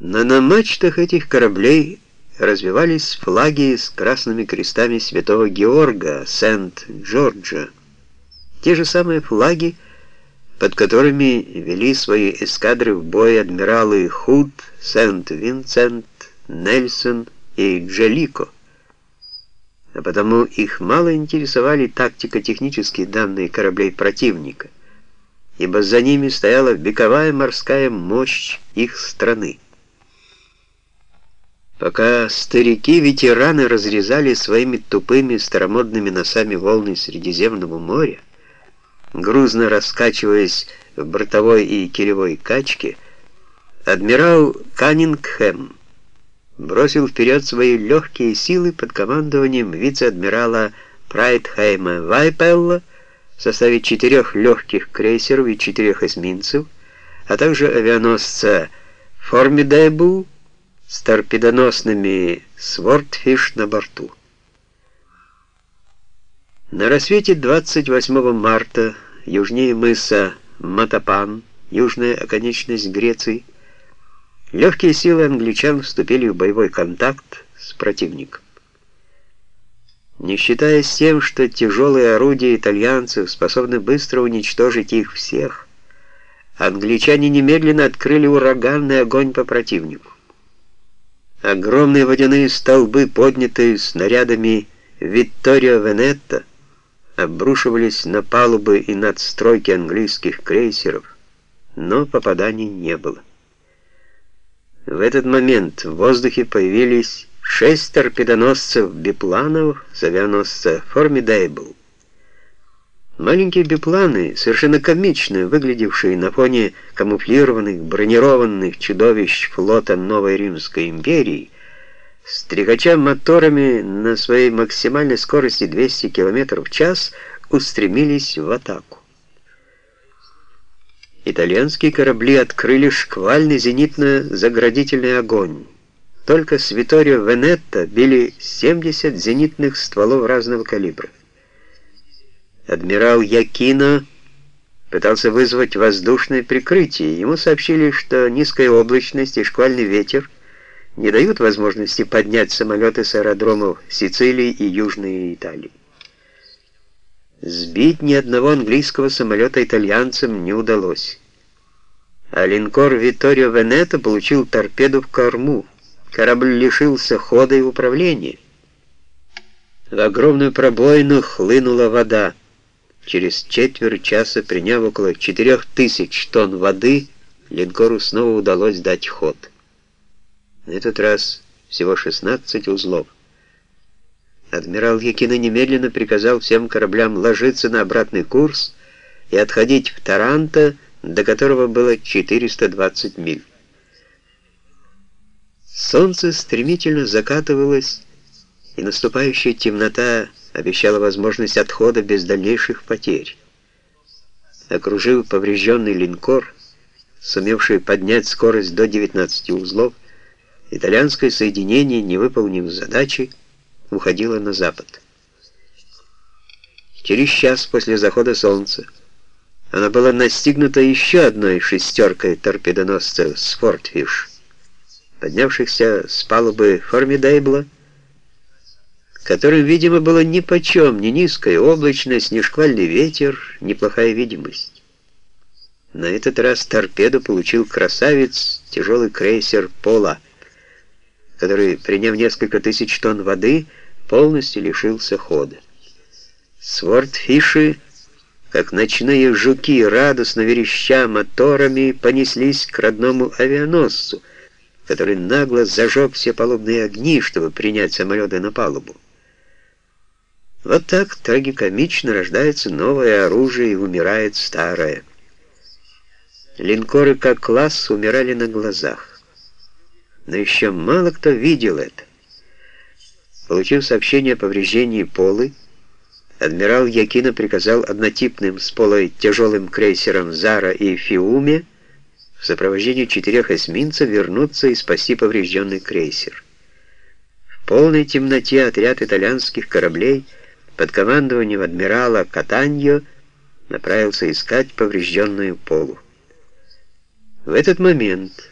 Но на мачтах этих кораблей развивались флаги с красными крестами святого Георга, Сент-Джорджа. Те же самые флаги, под которыми вели свои эскадры в бой адмиралы Худ, Сент-Винсент, Нельсон и Джелико. А потому их мало интересовали тактико-технические данные кораблей противника, ибо за ними стояла вековая морская мощь их страны. Пока старики-ветераны разрезали своими тупыми старомодными носами волны Средиземного моря, грузно раскачиваясь в бортовой и килевой качке, адмирал Каннингхэм бросил вперед свои легкие силы под командованием вице-адмирала Прайтхейма Вайпелла в составе четырех легких крейсеров и четырех эсминцев, а также авианосца Формидейбл с торпедоносными «Свортфиш» на борту. На рассвете 28 марта южнее мыса Матапан, южная оконечность Греции, легкие силы англичан вступили в боевой контакт с противником. Не считаясь тем, что тяжелые орудия итальянцев способны быстро уничтожить их всех, англичане немедленно открыли ураганный огонь по противнику. Огромные водяные столбы, поднятые снарядами Витторио Венетто, обрушивались на палубы и надстройки английских крейсеров, но попаданий не было. В этот момент в воздухе появились шесть торпедоносцев-бипланов с авианосца «Формидейбл». Маленькие бипланы, совершенно комично выглядевшие на фоне камуфлированных бронированных чудовищ флота Новой Римской империи, стрекача моторами на своей максимальной скорости 200 км в час, устремились в атаку. Итальянские корабли открыли шквальный зенитно-заградительный огонь. Только с Виторио Венетто били 70 зенитных стволов разного калибра. Адмирал Якино пытался вызвать воздушное прикрытие. Ему сообщили, что низкая облачность и шквальный ветер не дают возможности поднять самолеты с аэродромов Сицилии и Южной Италии. Сбить ни одного английского самолета итальянцам не удалось. А линкор Витторио Венето получил торпеду в корму. Корабль лишился хода и управления. В огромную пробоину хлынула вода. Через четверть часа, приняв около 4000 тонн воды, линкору снова удалось дать ход. На этот раз всего 16 узлов. Адмирал Якина немедленно приказал всем кораблям ложиться на обратный курс и отходить в Таранто, до которого было 420 миль. Солнце стремительно закатывалось, и наступающая темнота обещала возможность отхода без дальнейших потерь. Окружив поврежденный линкор, сумевший поднять скорость до 19 узлов, итальянское соединение, не выполнив задачи, уходило на запад. Через час после захода солнца она была настигнута еще одной шестеркой торпедоносцев «Сфортфиш», поднявшихся с палубы «Формидейбла», которым, видимо, было нипочем ни низкая облачность, ни шквальный ветер, ни плохая видимость. На этот раз торпеду получил красавец, тяжелый крейсер «Пола», который, приняв несколько тысяч тонн воды, полностью лишился хода. Свортфиши, как ночные жуки, радостно вереща моторами, понеслись к родному авианосцу, который нагло зажег все палубные огни, чтобы принять самолеты на палубу. Вот так трагикомично рождается новое оружие и умирает старое. Линкоры как класс умирали на глазах. Но еще мало кто видел это. Получив сообщение о повреждении полы, адмирал Якина приказал однотипным с полой тяжелым крейсерам «Зара» и «Фиуме» в сопровождении четырех эсминцев вернуться и спасти поврежденный крейсер. В полной темноте отряд итальянских кораблей — под командованием адмирала Катаньо направился искать поврежденную полу. В этот момент